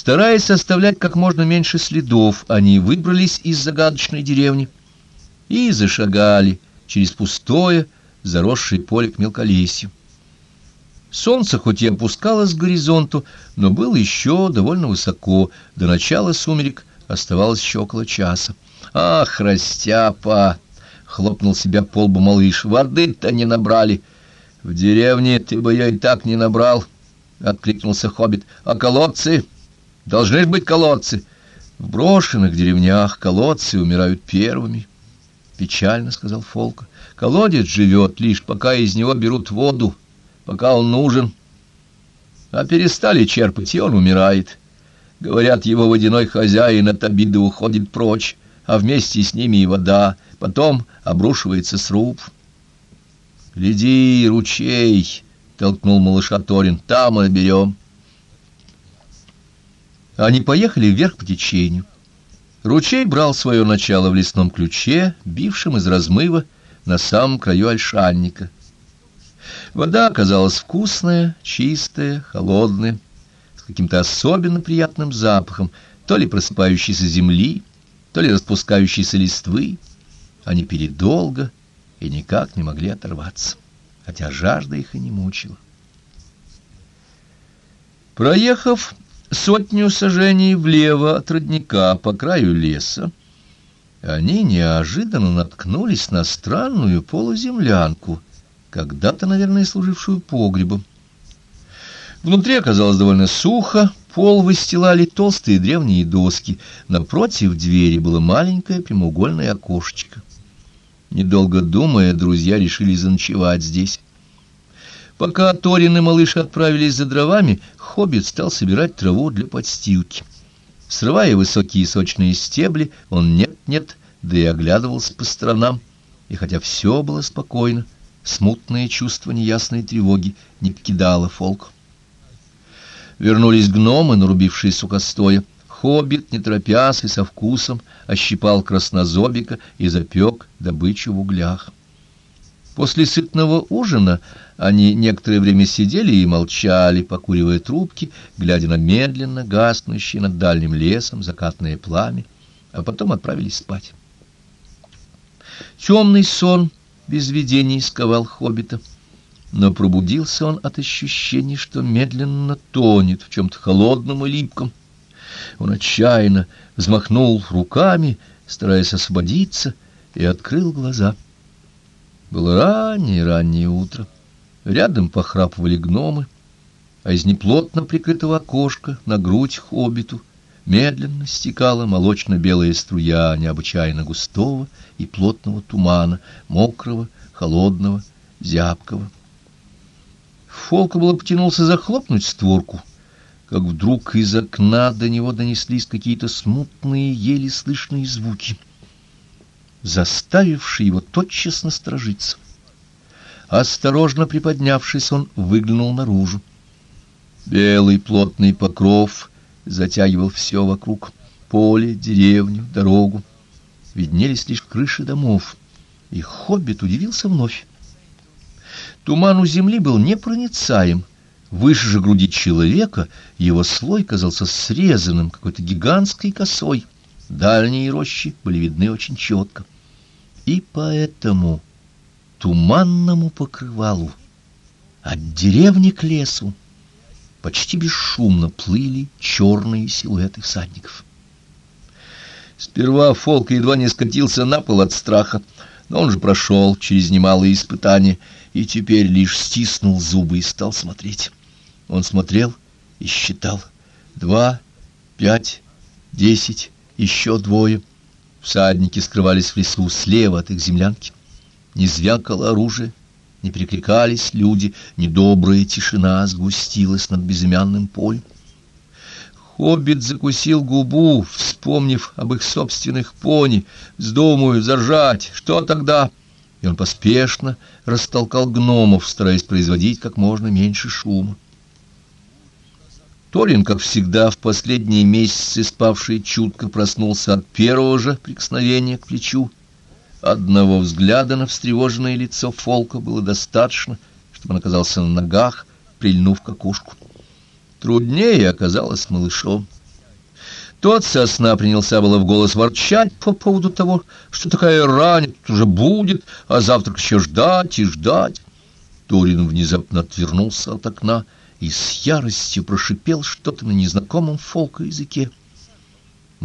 Стараясь оставлять как можно меньше следов, они выбрались из загадочной деревни и зашагали через пустое, заросшее поле к мелколесью. Солнце хоть и опускалось к горизонту, но было еще довольно высоко, до начала сумерек оставалось еще около часа. «Ах, растяпа!» — хлопнул себя по лбу малыш. «Воды-то не набрали!» «В деревне ты бы ее и так не набрал!» — откликнулся хоббит. «А колодцы? Должны быть колодцы!» «В брошенных деревнях колодцы умирают первыми!» — печально сказал Фолка. «Колодец живет лишь, пока из него берут воду, пока он нужен. А перестали черпать, и он умирает. Говорят, его водяной хозяин от обиды уходит прочь, а вместе с ними и вода, потом обрушивается сруб». «Гляди, ручей!» — толкнул малыша Торин. «Там мы берем». Они поехали вверх по течению. Ручей брал свое начало в лесном ключе, бившем из размыва на самом краю ольшанника. Вода оказалась вкусная, чистая, холодная, с каким-то особенно приятным запахом, то ли просыпающейся земли, то ли распускающейся листвы. Они пили долго и никак не могли оторваться, хотя жажда их и не мучила. Проехав сотню сажений влево от родника по краю леса, они неожиданно наткнулись на странную полуземлянку, когда-то, наверное, служившую погребом. Внутри оказалось довольно сухо, пол выстилали толстые древние доски, напротив двери было маленькое прямоугольное окошечко. Недолго думая, друзья решили заночевать здесь. Пока Торин и малыш отправились за дровами, хоббит стал собирать траву для подстилки. Срывая высокие сочные стебли, он нет-нет, да и оглядывался по сторонам. И хотя все было спокойно, смутное чувство неясной тревоги не покидало Фолк. Вернулись гномы, нарубившие сухостоя. Хоббит, не торопясь и со вкусом, ощипал краснозобика и запек добычу в углях. После сытного ужина они некоторое время сидели и молчали, покуривая трубки, глядя на медленно гаснущее над дальним лесом закатное пламя, а потом отправились спать. Темный сон без видений сковал хоббита, но пробудился он от ощущения, что медленно тонет в чем-то холодном и липком. Он отчаянно взмахнул руками, стараясь освободиться, и открыл глаза. Было раннее-раннее утро. Рядом похрапывали гномы, а из неплотно прикрытого окошка на грудь хоббиту медленно стекала молочно-белая струя необычайно густого и плотного тумана, мокрого, холодного, зябкого. Фолка было потянулся захлопнуть створку — как вдруг из окна до него донеслись какие-то смутные, еле слышные звуки, заставившие его тотчас насторожиться. Осторожно приподнявшись, он выглянул наружу. Белый плотный покров затягивал все вокруг — поле, деревню, дорогу. Виднелись лишь крыши домов, и хоббит удивился вновь. Туман у земли был непроницаем, Выше же груди человека его слой казался срезанным какой-то гигантской косой. Дальние рощи были видны очень четко. И поэтому туманному покрывалу от деревни к лесу почти бесшумно плыли черные силуэты всадников. Сперва Фолк едва не скатился на пол от страха, но он же прошел через немалые испытания и теперь лишь стиснул зубы и стал смотреть. Он смотрел и считал. Два, пять, десять, еще двое. Всадники скрывались в лесу слева от их землянки. Не звякало оружие, не перекликались люди, недобрая тишина сгустилась над безымянным полем. Хоббит закусил губу, вспомнив об их собственных пони, вздумаю заржать, что тогда? И он поспешно растолкал гномов, стараясь производить как можно меньше шума. Торин, как всегда, в последние месяцы спавший чутко проснулся от первого же прикосновения к плечу. Одного взгляда на встревоженное лицо Фолка было достаточно, чтобы он оказался на ногах, прильнув к окушку. Труднее оказалось малышом. Тот сосна принялся было в голос ворчать по поводу того, что такая рань уже будет, а завтрак еще ждать и ждать. Турин внезапно отвернулся от окна и с яростью прошипел что-то на незнакомом фолка языке.